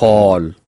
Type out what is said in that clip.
hall